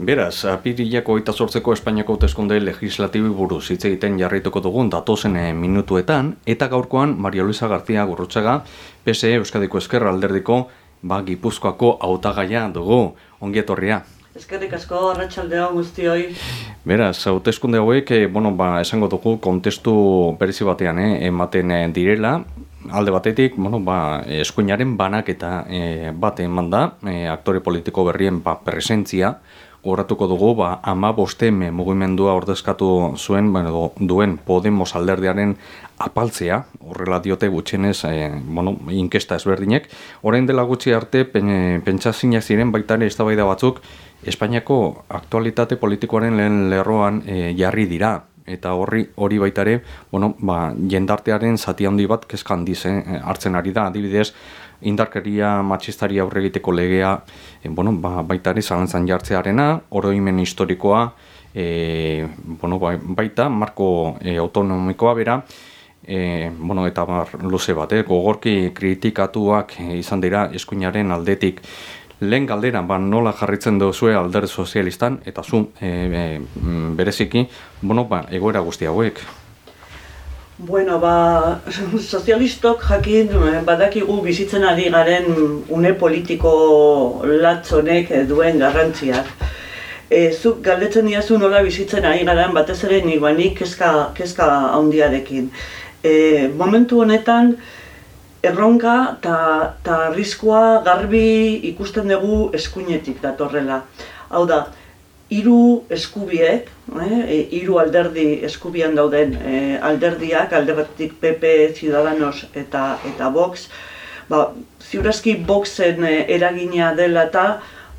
Beraz, apirilako eta sortzeko Espainiako hauteskunde legislatibi buruz hitz egiten jarrituko dugun datozen eh, minutuetan, eta gaurkoan Maria Luisa García Gurrutxaga, PSE Euskadiko Eskerra alderdiko, ba, Gipuzkoako hautagaia dugu, ongi etorria. Eskerrik asko, arratsaldea guztioi. Beraz, hauteskunde hauek, eh, bueno, ba, esango dugu kontestu berezi batean, eh, ematen eh, direla, alde batetik, bueno, ba, eskuinaren banak eta eh, bat eman da, eh, aktore politiko berrien ba, presentzia, Horatuko dugu, ba, ama bosteme mugimendua ordezkatu zuen, bueno, duen Podemos alderdiaren apaltzea, horrela diote gutxenez, e, bueno, inkesta ezberdinek. Orain dela gutxi arte, pen, pentsazinak ziren baitare eztabaida batzuk, Espainiako aktualitate politikoaren lehen lerroan e, jarri dira. Eta horri hori baitare, bueno, ba, jendartearen zati handi bat kezkan dize, eh, hartzen ari da, adibidez, indarkeria matxistari aurre egiteko legea e, bueno, ba, baita ere zalantzan jartzearena, oroimen historikoa, e, bueno, ba, baita marko e, autonomikoa bera, e, bueno, eta bar, luze bat, eh? gogorki kritikatuak izan dira eskuinaren aldetik. Lehen galdera, ba, nola jarritzen duzue alder sozialistan, eta zu, e, bereziki, bueno, ba, egoera guzti hauek. Bueno, ba, sozialistok jakin eh, badakigu bizitzen ari garen une politiko latzonek duen garrantziak. E, zuk galdetzen diazu nola bizitzen ari garen batez ere nik kezka, kezka handiarekin. E, momentu honetan, erronka eta arriskoa garbi ikusten dugu eskuinetik datorrela. Hau da, hiru eskubiek, eh, hiru alderdi eskubian dauden eh, alderdiak, alderdik PP, Ciudadanos eta eta Vox, ba, ziurazki Voxen eh, eragina dela eta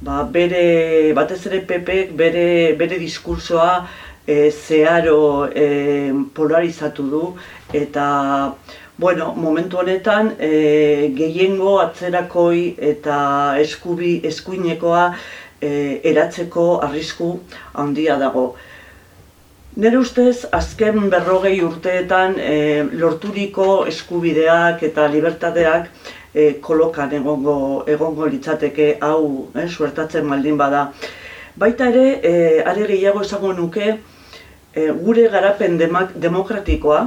ba, bere, batez ere PPek bere, bere diskursoa eh, zeharo eh, polarizatu du eta Bueno, momentu honetan, e, gehiengo atzerakoi eta eskubi, eskuinekoa e, eratzeko arrisku handia dago. Nere ustez, azken berrogei urteetan e, lorturiko eskubideak eta libertateak e, kolokan egongo, egongo litzateke hau e, suertatzen maldin bada. Baita ere, e, are gehiago esango nuke, e, gure garapen demokratikoa,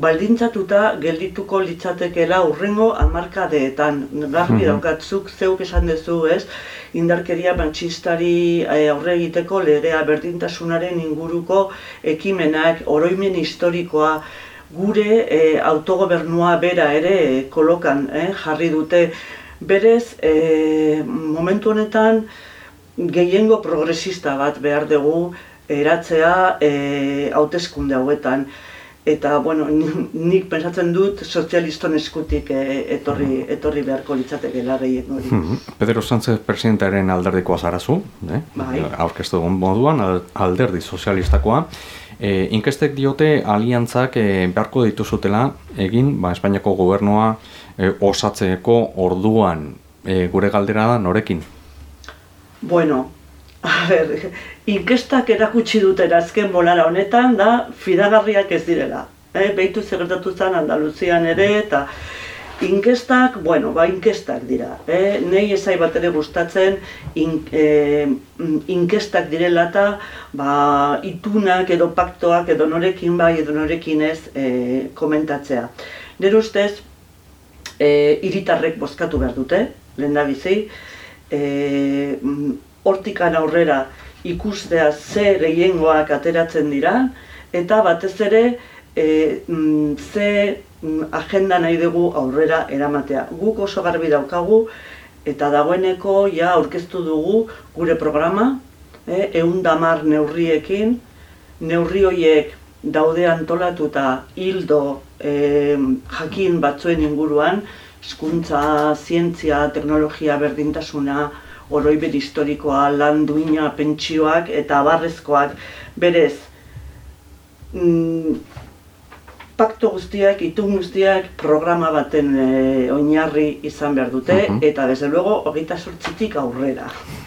baldintzatuta geldituko litzatekeela urrengo hamarkadeetan. Garbi mm daukatzuk zeuk esan duzu, ez? Indarkeria bantxistari eh, aurre egiteko legea berdintasunaren inguruko ekimenak, oroimen historikoa, gure e, autogobernua bera ere e, kolokan eh, jarri dute. Berez, e, momentu honetan, gehiengo progresista bat behar dugu eratzea e, hauteskunde hauetan eta bueno, nik pensatzen dut sozialiston eskutik e, etorri, etorri beharko litzateke larri hori. Hmm. Pedro Sánchez presidentaren alderdikoa zarazu, eh? bai. aurkeztu moduan alderdi sozialistakoa. E, inkestek diote aliantzak e, beharko dituzutela egin ba, Espainiako gobernua e, osatzeko orduan e, gure galdera da norekin? Bueno, a ber, inkestak erakutsi duten azken bolara honetan da fidagarriak ez direla. Eh, Beitu zegertatu zen Andaluzian ere eta inkestak, bueno, ba inkestak dira. Eh, nei ezai bat ere gustatzen in, eh, inkestak direla eta ba, itunak edo paktoak edo norekin bai edo norekin ez eh, komentatzea. Nire ustez, eh, iritarrek bozkatu behar dute, lehen da bizi, eh, hortikan aurrera ikustea ze gehiengoak ateratzen dira eta batez ere e, mm, ze mm, agenda nahi dugu aurrera eramatea. Guk oso garbi daukagu eta dagoeneko ja aurkeztu dugu gure programa, eh, eun neurriekin, neurri horiek daude antolatuta hildo e, jakin batzuen inguruan, hezkuntza, zientzia, teknologia, berdintasuna, oroiber historikoa, lan duina, pentsioak eta barrezkoak berez mm, pakto guztiak, itun guztiak programa baten e, oinarri izan behar dute eta desde luego hogeita sortzitik aurrera.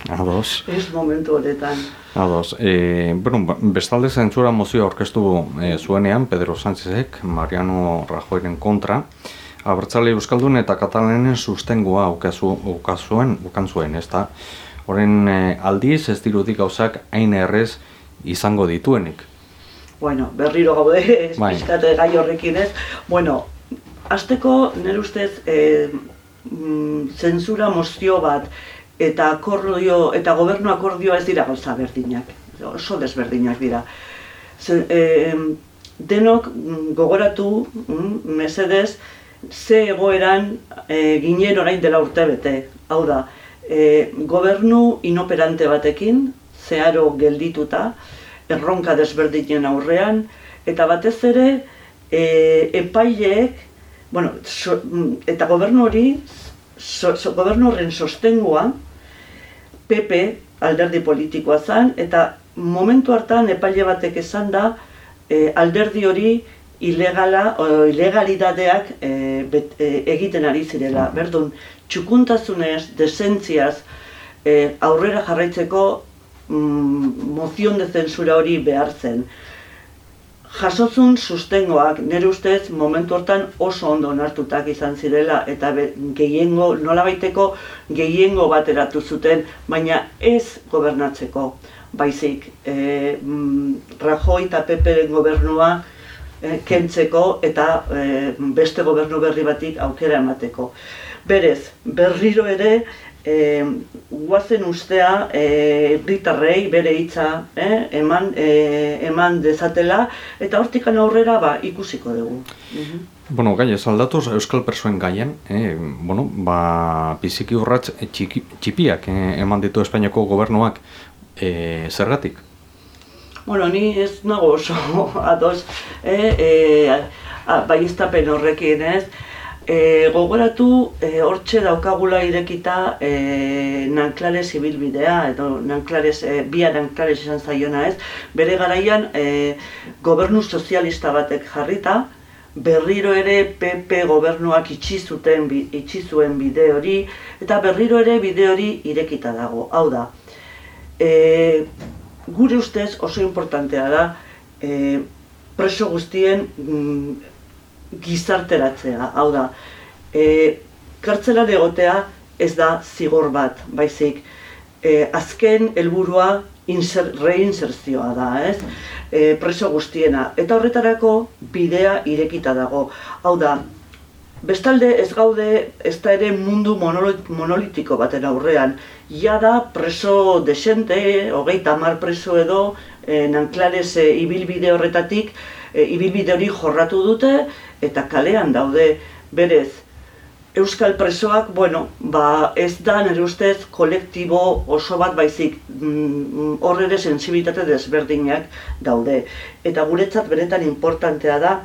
Ados. Ez momentu horretan. Ados. E, bueno, ba, bestalde zentzura mozioa orkestu e, zuenean Pedro Sánchezek, Mariano Rajoyren kontra, Abertzale Euskaldun eta Katalenen sustengoa ukazuen, ukan zuen, ez da? Horren e, aldiz ez dirudik gauzak hain errez izango dituenik. Bueno, berriro gaude, ez Bai. pixkate gai horrekin ez. Bueno, azteko nire ustez e, mm, zentsura mozio bat eta akordio eta gobernu akordioa ez dira gauza berdinak. Oso desberdinak dira. Zen, e, denok mm, gogoratu, mm, mesedez, ze egoeran e, ginen orain dela urte bete. Hau da, e, gobernu inoperante batekin, zeharo geldituta, erronka desberdinen aurrean, eta batez ere e, epaileek, bueno, so, eta gobernu hori, so, so, gobernu horren sostengua, PP alderdi politikoa zen, eta momentu hartan epaile batek esan da, e, alderdi hori ilegala, o, ilegalidadeak e, bet, e, egiten ari zirela. Berdun, txukuntasunez, desentziaz, e, aurrera jarraitzeko mm, mozion de zensura hori behar zen. Jasotzun sustengoak, nire ustez, momentu hortan oso ondo onartutak izan zirela eta be, gehiengo, nolabaiteko gehiengo bat zuten, baina ez gobernatzeko, baizik. E, mm, Rajoy eta Peperen gobernua kentzeko eta e, beste gobernu berri batik aukera emateko. Berez, berriro ere, e, guazen ustea e, bere hitza eh, eman, e, eman dezatela eta hortikan aurrera ba, ikusiko dugu. Mhm. Bueno, gai ez aldatuz Euskal Persoen gaien, eh, bueno, ba, biziki urratz eh, txiki, txipiak eh, eman ditu Espainiako gobernuak eh, zergatik? Bueno, ni ez nago oso ados, eh, eh, a- baieztapen horrekin ez. E, gogoratu e, hortxe daukagula irekita e, Nanklares ibilbidea, edo Nanklares, e, bia Nanklares esan zaiona ez, bere garaian e, gobernu sozialista batek jarrita, berriro ere PP gobernuak itxi zuten itxi zuen bide hori eta berriro ere bide hori irekita dago. Hau da, e, gure ustez oso importantea da e, preso guztien mm, gizarteratzea. Hau da, e, kartzelan egotea ez da zigor bat, baizik e, azken helburua inser, reinserzioa da, ez? E, preso guztiena. Eta horretarako bidea irekita dago. Hau da, Bestalde ez gaude ez da ere mundu monolitiko baten aurrean. Ja da preso desente, hogeita hamar preso edo, e, Nanklares e, ibilbide horretatik, e, ibilbide hori jorratu dute eta kalean daude berez. Euskal presoak, bueno, ba ez da nire ustez kolektibo oso bat baizik mm, hor ere sensibilitate desberdinak daude. Eta guretzat benetan importantea da,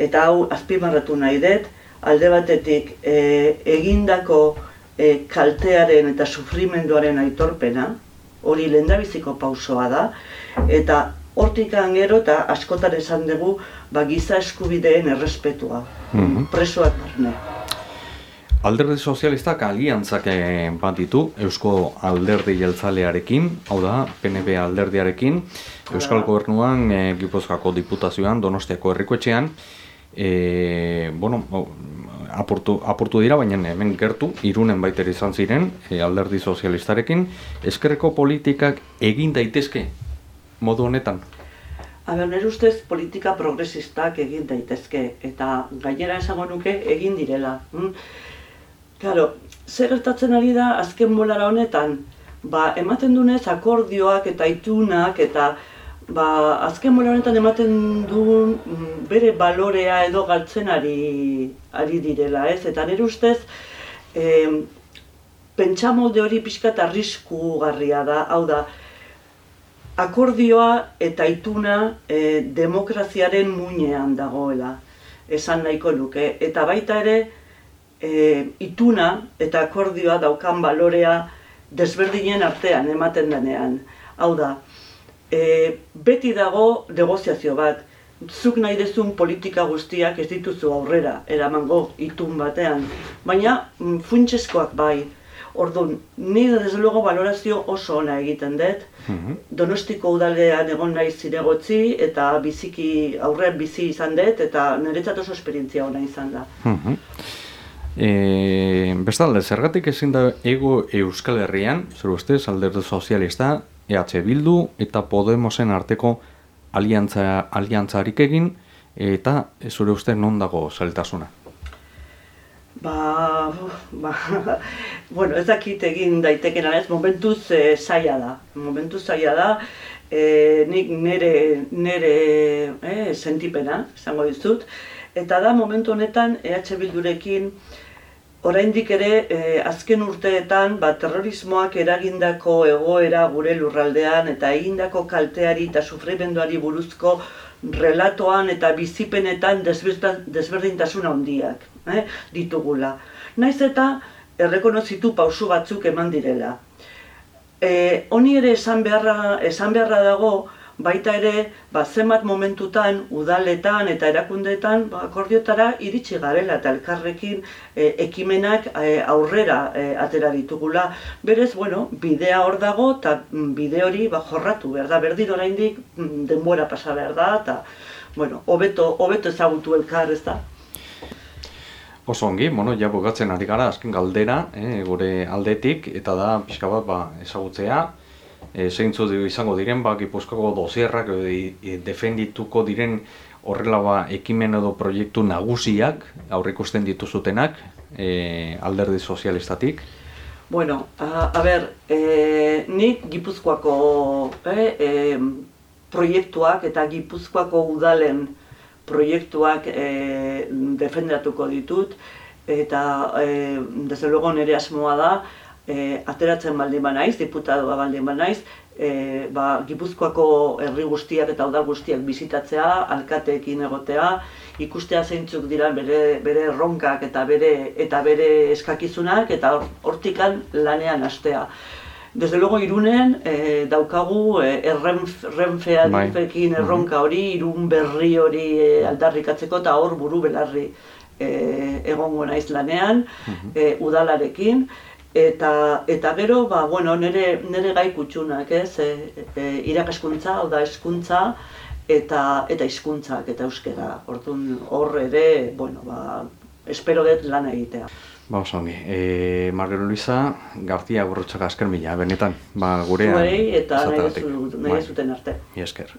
eta hau azpimarratu nahi dut, alde batetik e, egindako e, kaltearen eta sufrimenduaren aitorpena, hori lehendabiziko pausoa da, eta hortikan gero eta askotan esan dugu ba, giza eskubideen errespetua, Mhm. presoak barne. Alderdi sozialistak aliantzak eh, bat ditu Eusko Alderdi Jeltzalearekin, hau da, PNB alderdiarekin, Euskal. Gobernuan, e, Gipuzkoako Diputazioan, Donostiako Herrikoetxean, e, bueno, o, apurtu, apurtu dira, baina hemen gertu, irunen baiter izan ziren, e, alderdi sozialistarekin, eskerreko politikak egin daitezke modu honetan. A ber, nire ustez politika progresistak egin daitezke, eta gainera esango nuke egin direla. Mm? Claro, zer gertatzen ari da azken bolara honetan? Ba, ematen dunez akordioak eta itunak eta ba, azken bola honetan ematen du mm, bere balorea edo galtzen ari, ari direla, ez? Eta nire ustez, em, pentsamolde hori pixka eta arriskugarria da, hau da, akordioa eta ituna e, demokraziaren muinean dagoela, esan nahiko nuke. Eta baita ere, e, ituna eta akordioa daukan balorea desberdinen artean ematen denean. Hau da, e, beti dago negoziazio bat. Zuk nahi dezun politika guztiak ez dituzu aurrera eramango itun batean, baina mm, funtsezkoak bai. Orduan, ni desde luego valorazio oso ona egiten dut. Donostiko udalean egon naiz zinegotzi eta biziki aurrean bizi izan dut eta niretzat oso esperientzia ona izan da. Mhm. E, bestalde, zergatik ezin da ego Euskal Herrian, zer ustez, alderdu sozialista, EH Bildu eta Podemosen arteko aliantza, aliantzarik egin, eta zure uste non dago zailtasuna? Ba, ba, bueno, ez dakit egin daiteken ez, momentuz e, zaila da. Momentuz zaila da, e, nik nere, nere e, sentipena, esango dizut, eta da momentu honetan EH Bildurekin oraindik ere e, azken urteetan ba, terrorismoak eragindako egoera gure lurraldean eta egindako kalteari eta sufrimenduari buruzko relatoan eta bizipenetan desberdintasun handiak eh, ditugula. Naiz eta errekonozitu pausu batzuk eman direla. E, honi ere esan beharra, esan beharra dago, baita ere, ba, zenbat momentutan, udaletan eta erakundeetan ba, akordiotara iritsi garela eta elkarrekin e, ekimenak e, aurrera e, atera ditugula. Berez, bueno, bidea hor dago eta mm, bide hori ba, jorratu behar da, berdin oraindik mm, denbora pasa behar da, eta bueno, hobeto, hobeto ezagutu elkar ez da. Oso ongi, bueno, ja bukatzen ari gara, azken galdera, eh, gure aldetik, eta da, pixka bat, ba, ezagutzea, e, zeintzu izango diren, ba, gipuzkoko dozierrak e, defendituko diren horrela ba, ekimen edo proiektu nagusiak aurrikusten dituzutenak e, alderdi sozialistatik? Bueno, a, a ber, e, nik gipuzkoako e, e, proiektuak eta gipuzkoako udalen proiektuak e, defendatuko ditut eta e, desde luego nire asmoa da e, ateratzen baldin ba naiz, diputadoa baldin ba naiz, e, ba, Gipuzkoako herri guztiak eta udal guztiak bizitatzea, alkateekin egotea, ikustea zeintzuk dira bere bere erronkak eta bere eta bere eskakizunak eta hortikan lanean hastea. Desde luego irunen e, daukagu e, errenfea bai. difekin mhm. erronka hori, irun berri hori e, aldarrikatzeko eta hor buru belarri e, egongo naiz lanean, e, udalarekin eta eta gero ba bueno nere nere gai kutxunak ez e, e, irakaskuntza hau da hezkuntza eta eta hizkuntzak eta euskera ordun hor ere bueno ba espero dut lan egitea Ba, oso ongi. E, Margero Luisa, Gartia Gorrotxaka asker mila, benetan. Ba, gurea... Zuei eta nahi, zu, nahi bai. zuten arte. esker.